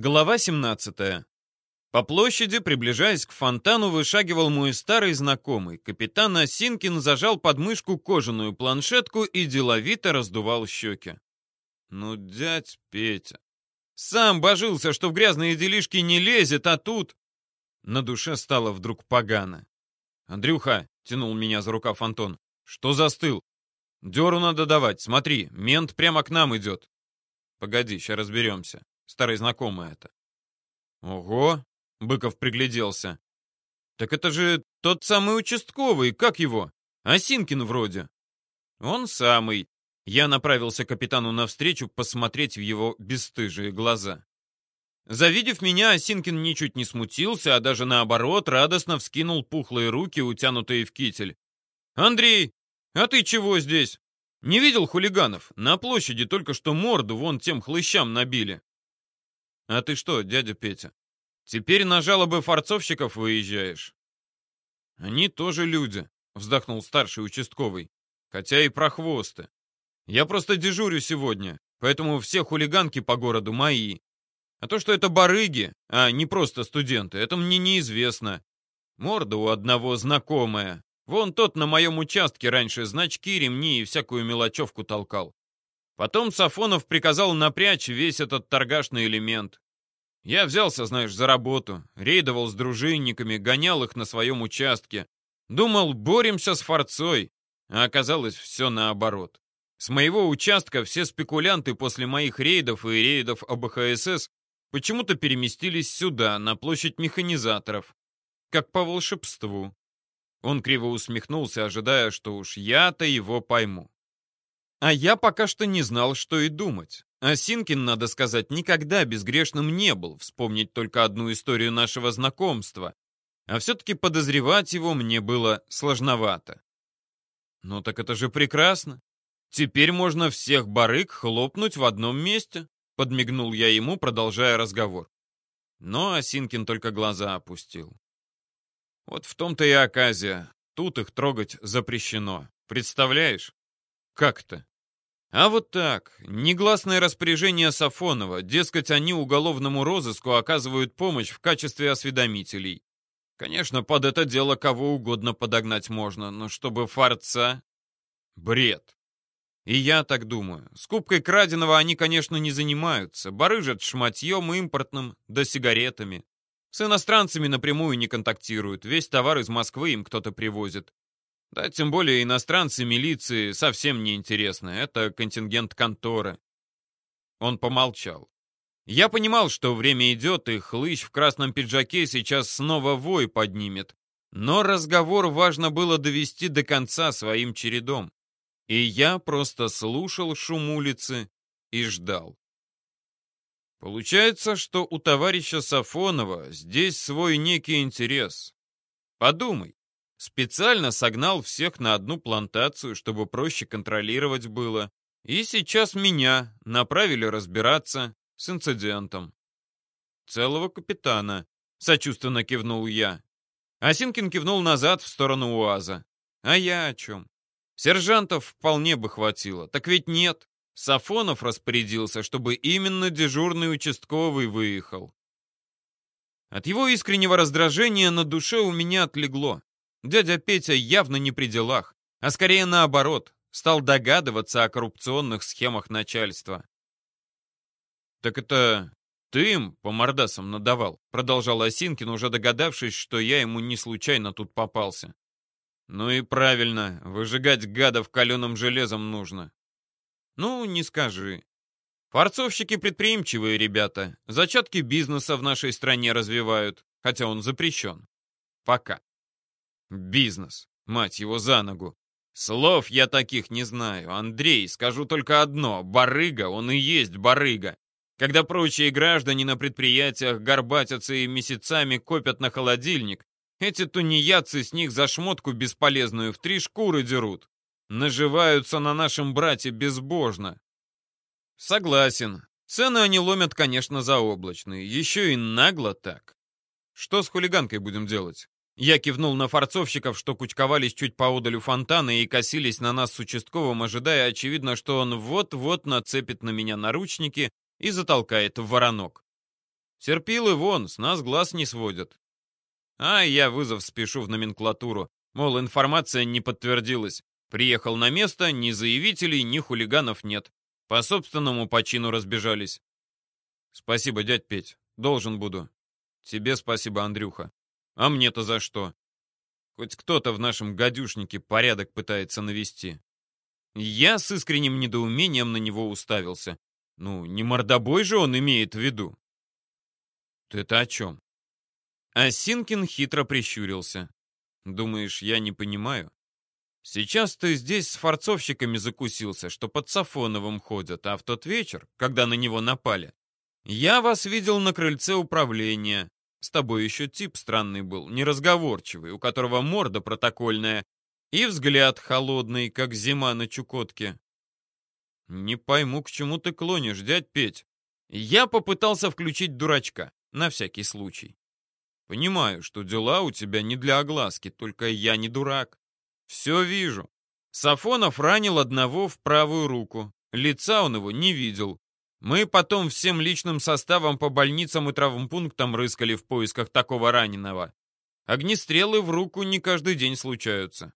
Глава 17. По площади, приближаясь к фонтану, вышагивал мой старый знакомый. Капитан Осинкин зажал под мышку кожаную планшетку и деловито раздувал щеки. Ну, дядь Петя. Сам божился, что в грязные делишки не лезет, а тут... На душе стало вдруг погано. «Андрюха», — тянул меня за рукав Антон, — «что застыл? Деру надо давать, смотри, мент прямо к нам идет». «Погоди, сейчас разберемся. Старый знакомый это». «Ого!» — Быков пригляделся. «Так это же тот самый участковый, как его? Осинкин вроде». «Он самый». Я направился капитану навстречу посмотреть в его бесстыжие глаза. Завидев меня, Осинкин ничуть не смутился, а даже наоборот радостно вскинул пухлые руки, утянутые в китель. «Андрей, а ты чего здесь? Не видел хулиганов? На площади только что морду вон тем хлыщам набили». «А ты что, дядя Петя, теперь на жалобы форцовщиков выезжаешь?» «Они тоже люди», — вздохнул старший участковый. «Хотя и прохвосты. Я просто дежурю сегодня, поэтому все хулиганки по городу мои. А то, что это барыги, а не просто студенты, это мне неизвестно. Морда у одного знакомая. Вон тот на моем участке раньше значки, ремни и всякую мелочевку толкал. Потом Сафонов приказал напрячь весь этот торгашный элемент. Я взялся, знаешь, за работу, рейдовал с дружинниками, гонял их на своем участке. Думал, боремся с форцой, а оказалось все наоборот. С моего участка все спекулянты после моих рейдов и рейдов ОБХСС почему-то переместились сюда, на площадь механизаторов. Как по волшебству. Он криво усмехнулся, ожидая, что уж я-то его пойму. А я пока что не знал, что и думать. Осинкин, надо сказать, никогда безгрешным не был, вспомнить только одну историю нашего знакомства. А все-таки подозревать его мне было сложновато. Ну так это же прекрасно. Теперь можно всех барыг хлопнуть в одном месте, подмигнул я ему, продолжая разговор. Но Осинкин только глаза опустил. Вот в том-то и оказия. Тут их трогать запрещено. Представляешь? Как-то. А вот так, негласное распоряжение Сафонова, дескать, они уголовному розыску оказывают помощь в качестве осведомителей. Конечно, под это дело кого угодно подогнать можно, но чтобы фарца... Бред. И я так думаю. Скупкой краденого они, конечно, не занимаются. Барыжат шматьем импортным, да сигаретами. С иностранцами напрямую не контактируют. Весь товар из Москвы им кто-то привозит. Да, тем более иностранцы милиции совсем не интересны. Это контингент конторы. Он помолчал. Я понимал, что время идет, и хлыщ в красном пиджаке сейчас снова вой поднимет. Но разговор важно было довести до конца своим чередом. И я просто слушал шум улицы и ждал. Получается, что у товарища Сафонова здесь свой некий интерес. Подумай, Специально согнал всех на одну плантацию, чтобы проще контролировать было. И сейчас меня направили разбираться с инцидентом. Целого капитана, сочувственно кивнул я. Осинкин кивнул назад в сторону УАЗа. А я о чем? Сержантов вполне бы хватило. Так ведь нет. Сафонов распорядился, чтобы именно дежурный участковый выехал. От его искреннего раздражения на душе у меня отлегло. Дядя Петя явно не при делах, а скорее наоборот, стал догадываться о коррупционных схемах начальства. «Так это ты им по мордасам надавал?» продолжал Осинкин, уже догадавшись, что я ему не случайно тут попался. «Ну и правильно, выжигать гадов каленым железом нужно». «Ну, не скажи. Форцовщики предприимчивые ребята, зачатки бизнеса в нашей стране развивают, хотя он запрещен. Пока. Бизнес. Мать его за ногу. Слов я таких не знаю. Андрей, скажу только одно. Барыга, он и есть барыга. Когда прочие граждане на предприятиях горбатятся и месяцами копят на холодильник, эти тунеядцы с них за шмотку бесполезную в три шкуры дерут. Наживаются на нашем брате безбожно. Согласен. Цены они ломят, конечно, заоблачные. Еще и нагло так. Что с хулиганкой будем делать? Я кивнул на форцовщиков, что кучковались чуть поодаль у фонтана и косились на нас с участковым, ожидая, очевидно, что он вот-вот нацепит на меня наручники и затолкает в воронок. Терпилы вон, с нас глаз не сводят. А я вызов спешу в номенклатуру. Мол, информация не подтвердилась. Приехал на место, ни заявителей, ни хулиганов нет. По собственному почину разбежались. Спасибо, дядь Петь. Должен буду. Тебе спасибо, Андрюха. А мне-то за что? Хоть кто-то в нашем гадюшнике порядок пытается навести. Я с искренним недоумением на него уставился. Ну, не мордобой же он имеет в виду. Ты-то о чем? Осинкин хитро прищурился. Думаешь, я не понимаю? Сейчас ты здесь с форцовщиками закусился, что под Сафоновым ходят, а в тот вечер, когда на него напали, я вас видел на крыльце управления. С тобой еще тип странный был, неразговорчивый, у которого морда протокольная и взгляд холодный, как зима на Чукотке. Не пойму, к чему ты клонишь, дядь Петь. Я попытался включить дурачка, на всякий случай. Понимаю, что дела у тебя не для огласки, только я не дурак. Все вижу. Сафонов ранил одного в правую руку. Лица он его не видел. Мы потом всем личным составом по больницам и травмпунктам рыскали в поисках такого раненого. Огнестрелы в руку не каждый день случаются.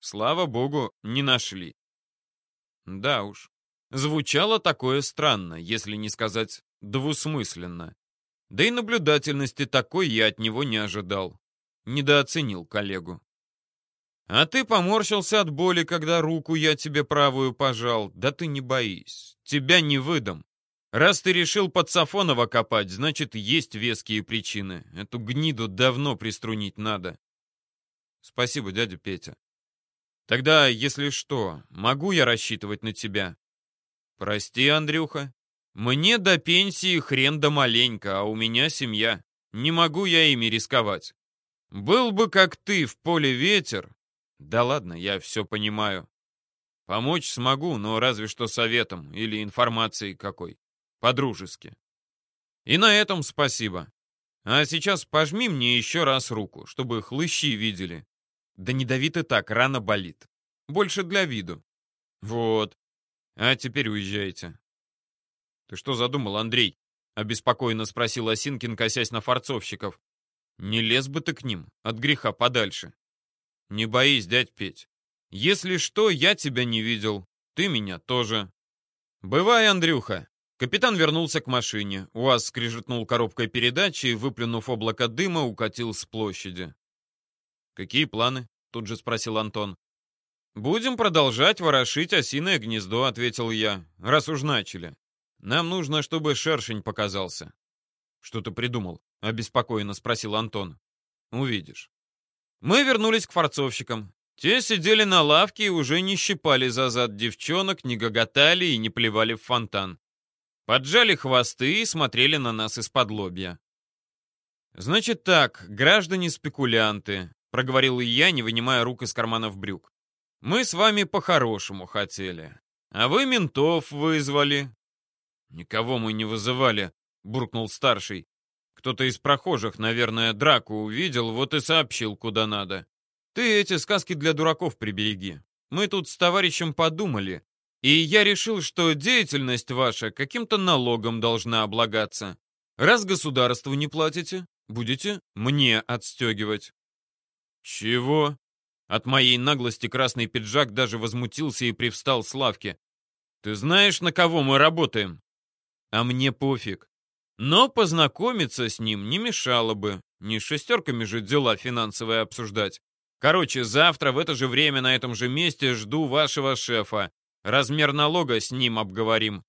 Слава богу, не нашли. Да уж, звучало такое странно, если не сказать двусмысленно. Да и наблюдательности такой я от него не ожидал. Недооценил коллегу. А ты поморщился от боли, когда руку я тебе правую пожал. Да ты не боись, тебя не выдам. Раз ты решил под Сафонова копать, значит, есть веские причины. Эту гниду давно приструнить надо. Спасибо, дядя Петя. Тогда, если что, могу я рассчитывать на тебя? Прости, Андрюха. Мне до пенсии хрен да маленько, а у меня семья. Не могу я ими рисковать. Был бы как ты в поле ветер. Да ладно, я все понимаю. Помочь смогу, но разве что советом или информацией какой. По-дружески. И на этом спасибо. А сейчас пожми мне еще раз руку, чтобы хлыщи видели. Да не дави ты так, рана болит. Больше для виду. Вот. А теперь уезжайте. Ты что задумал, Андрей? Обеспокоенно спросил Осинкин, косясь на форцовщиков. Не лез бы ты к ним, от греха подальше. Не боись, дядь Петь. Если что, я тебя не видел. Ты меня тоже. Бывай, Андрюха. Капитан вернулся к машине. УАЗ скрижетнул коробкой передачи и, выплюнув облако дыма, укатил с площади. «Какие планы?» — тут же спросил Антон. «Будем продолжать ворошить осиное гнездо», — ответил я, — «раз уж начали. Нам нужно, чтобы шершень показался». «Что ты придумал?» — обеспокоенно спросил Антон. «Увидишь». Мы вернулись к форцовщикам. Те сидели на лавке и уже не щипали за зад девчонок, не гоготали и не плевали в фонтан. Поджали хвосты и смотрели на нас из-под лобья. «Значит так, граждане-спекулянты», — проговорил я, не вынимая рук из карманов брюк. «Мы с вами по-хорошему хотели. А вы ментов вызвали». «Никого мы не вызывали», — буркнул старший. «Кто-то из прохожих, наверное, драку увидел, вот и сообщил, куда надо. Ты эти сказки для дураков прибереги. Мы тут с товарищем подумали, и я решил, что деятельность ваша каким-то налогом должна облагаться. Раз государству не платите, будете мне отстегивать». «Чего?» От моей наглости красный пиджак даже возмутился и привстал с лавки. «Ты знаешь, на кого мы работаем?» «А мне пофиг. Но познакомиться с ним не мешало бы. Не шестерками же дела финансовые обсуждать. Короче, завтра в это же время на этом же месте жду вашего шефа. Размер налога с ним обговорим.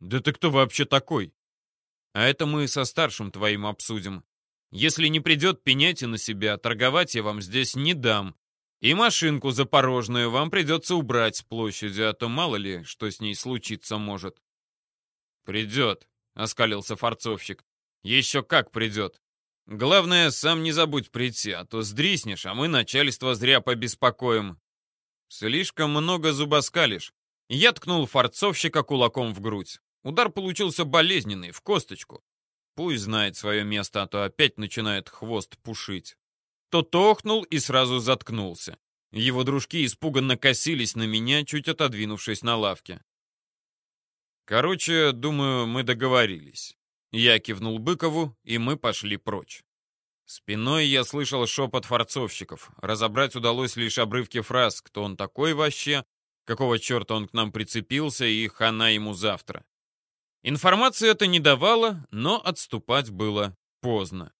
Да ты кто вообще такой? А это мы со старшим твоим обсудим. Если не придет, пеняйте на себя, торговать я вам здесь не дам. И машинку запорожную вам придется убрать с площади, а то мало ли, что с ней случиться может. Придет, оскалился форцовщик. Еще как придет. Главное, сам не забудь прийти, а то сдриснешь, а мы начальство зря побеспокоим. «Слишком много зубоскалишь». Я ткнул форцовщика кулаком в грудь. Удар получился болезненный, в косточку. Пусть знает свое место, а то опять начинает хвост пушить. Тот охнул и сразу заткнулся. Его дружки испуганно косились на меня, чуть отодвинувшись на лавке. Короче, думаю, мы договорились. Я кивнул Быкову, и мы пошли прочь. Спиной я слышал шепот форцовщиков. Разобрать удалось лишь обрывки фраз «Кто он такой вообще?», «Какого черта он к нам прицепился?» и «Хана ему завтра». Информации это не давало, но отступать было поздно.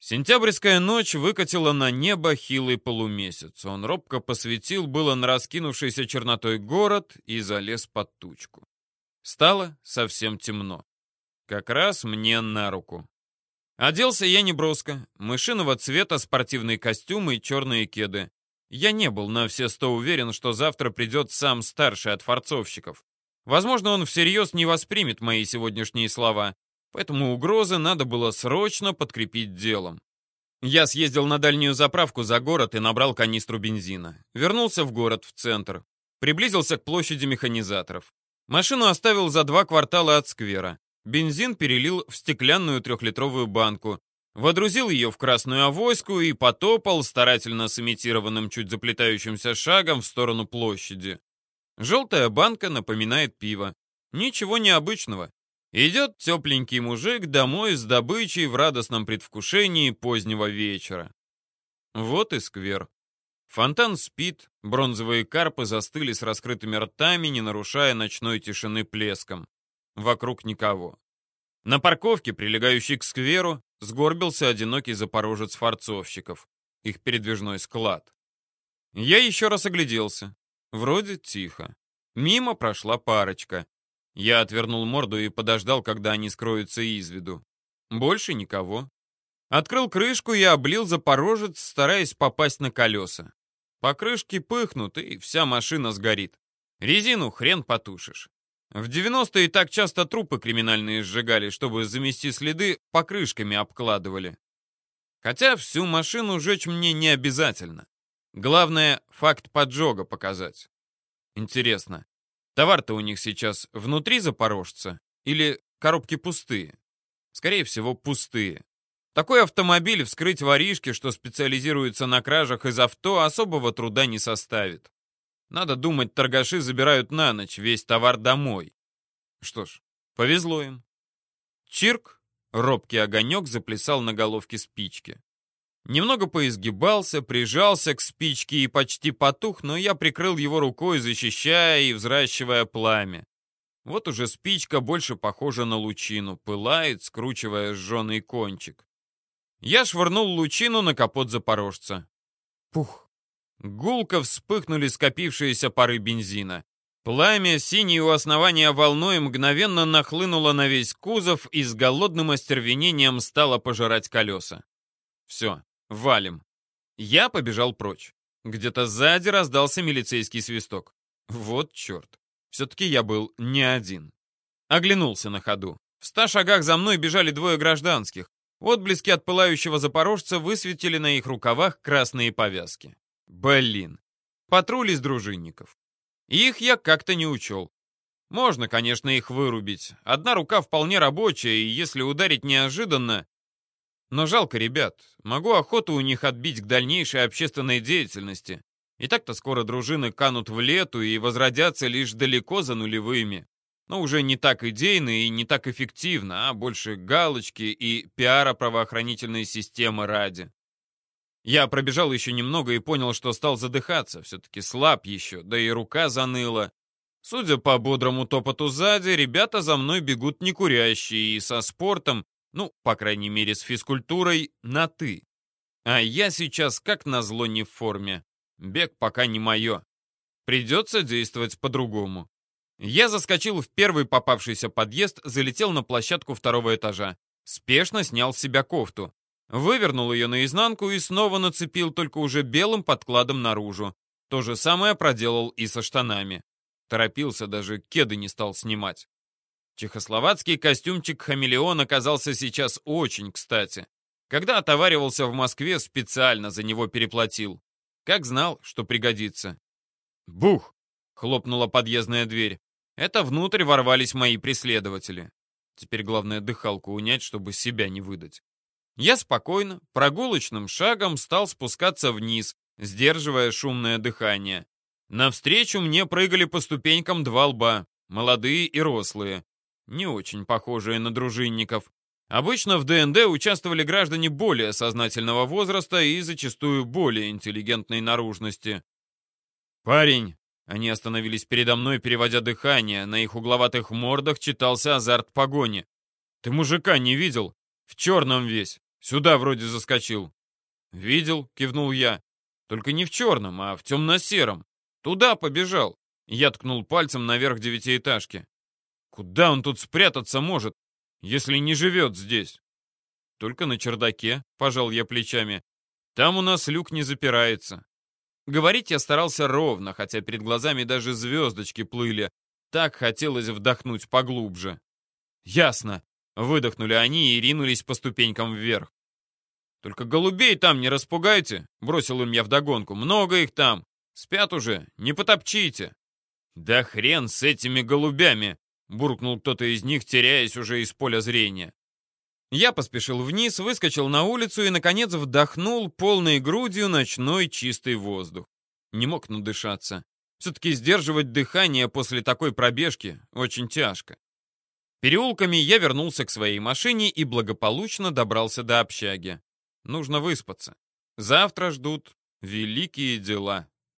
Сентябрьская ночь выкатила на небо хилый полумесяц. Он робко посветил было на раскинувшийся чернотой город и залез под тучку. Стало совсем темно. Как раз мне на руку. Оделся я неброско. Мышиного цвета спортивный костюм и черные кеды. Я не был на все сто уверен, что завтра придет сам старший от форцовщиков. Возможно, он всерьез не воспримет мои сегодняшние слова, поэтому угрозы надо было срочно подкрепить делом. Я съездил на дальнюю заправку за город и набрал канистру бензина. Вернулся в город, в центр. Приблизился к площади механизаторов. Машину оставил за два квартала от сквера. Бензин перелил в стеклянную трехлитровую банку. Водрузил ее в красную авоську и потопал, старательно сымитированным чуть заплетающимся шагом в сторону площади. Желтая банка напоминает пиво. Ничего необычного. Идет тепленький мужик домой с добычей в радостном предвкушении позднего вечера. Вот и сквер. Фонтан спит, бронзовые карпы застыли с раскрытыми ртами, не нарушая ночной тишины плеском. Вокруг никого. На парковке, прилегающей к скверу, сгорбился одинокий запорожец форцовщиков. Их передвижной склад. Я еще раз огляделся. Вроде тихо. Мимо прошла парочка. Я отвернул морду и подождал, когда они скроются из виду. Больше никого. Открыл крышку и облил запорожец, стараясь попасть на колеса. Покрышки пыхнут, и вся машина сгорит. Резину хрен потушишь. В 90-е так часто трупы криминальные сжигали, чтобы замести следы, покрышками обкладывали. Хотя всю машину жечь мне не обязательно. Главное, факт поджога показать. Интересно, Товар-то у них сейчас внутри запорожца или коробки пустые? Скорее всего, пустые. Такой автомобиль вскрыть воришки, что специализируется на кражах из авто, особого труда не составит. Надо думать, торгаши забирают на ночь весь товар домой. Что ж, повезло им. Чирк, робкий огонек заплясал на головке спички. Немного поизгибался, прижался к спичке и почти потух, но я прикрыл его рукой, защищая и взращивая пламя. Вот уже спичка больше похожа на лучину, пылает, скручивая сжженный кончик. Я швырнул лучину на капот запорожца. Пух! Гулко вспыхнули скопившиеся пары бензина. Пламя, синее у основания волной, мгновенно нахлынуло на весь кузов и с голодным остервенением стало пожирать колеса. Все, Валим. Я побежал прочь. Где-то сзади раздался милицейский свисток. Вот черт. Все-таки я был не один. Оглянулся на ходу. В ста шагах за мной бежали двое гражданских. Отблески от пылающего запорожца высветили на их рукавах красные повязки. Блин. Патруль из дружинников. Их я как-то не учел. Можно, конечно, их вырубить. Одна рука вполне рабочая, и если ударить неожиданно, но жалко ребят. Могу охоту у них отбить к дальнейшей общественной деятельности. И так-то скоро дружины канут в лету и возродятся лишь далеко за нулевыми. Но уже не так идейно и не так эффективно, а больше галочки и пиара правоохранительной системы ради. Я пробежал еще немного и понял, что стал задыхаться. Все-таки слаб еще, да и рука заныла. Судя по бодрому топоту сзади, ребята за мной бегут не курящие и со спортом, ну, по крайней мере, с физкультурой на «ты». А я сейчас как назло не в форме. Бег пока не мое. Придется действовать по-другому. Я заскочил в первый попавшийся подъезд, залетел на площадку второго этажа. Спешно снял с себя кофту. Вывернул ее наизнанку и снова нацепил, только уже белым подкладом наружу. То же самое проделал и со штанами. Торопился, даже кеды не стал снимать. Чехословацкий костюмчик хамелеон оказался сейчас очень кстати. Когда отоваривался в Москве, специально за него переплатил. Как знал, что пригодится. «Бух!» — хлопнула подъездная дверь. Это внутрь ворвались мои преследователи. Теперь главное дыхалку унять, чтобы себя не выдать. Я спокойно, прогулочным шагом стал спускаться вниз, сдерживая шумное дыхание. Навстречу мне прыгали по ступенькам два лба, молодые и рослые. не очень похожие на дружинников. Обычно в ДНД участвовали граждане более сознательного возраста и зачастую более интеллигентной наружности. «Парень!» Они остановились передо мной, переводя дыхание. На их угловатых мордах читался азарт погони. «Ты мужика не видел? В черном весь. Сюда вроде заскочил». «Видел», — кивнул я. «Только не в черном, а в темно-сером. Туда побежал». Я ткнул пальцем наверх девятиэтажки. «Куда он тут спрятаться может, если не живет здесь?» «Только на чердаке», — пожал я плечами. «Там у нас люк не запирается». Говорить я старался ровно, хотя перед глазами даже звездочки плыли. Так хотелось вдохнуть поглубже. «Ясно», — выдохнули они и ринулись по ступенькам вверх. «Только голубей там не распугайте», — бросил им я вдогонку. «Много их там. Спят уже, не потопчите». «Да хрен с этими голубями!» — буркнул кто-то из них, теряясь уже из поля зрения. Я поспешил вниз, выскочил на улицу и, наконец, вдохнул полной грудью ночной чистый воздух. Не мог надышаться. Все-таки сдерживать дыхание после такой пробежки очень тяжко. Переулками я вернулся к своей машине и благополучно добрался до общаги. Нужно выспаться. Завтра ждут великие дела.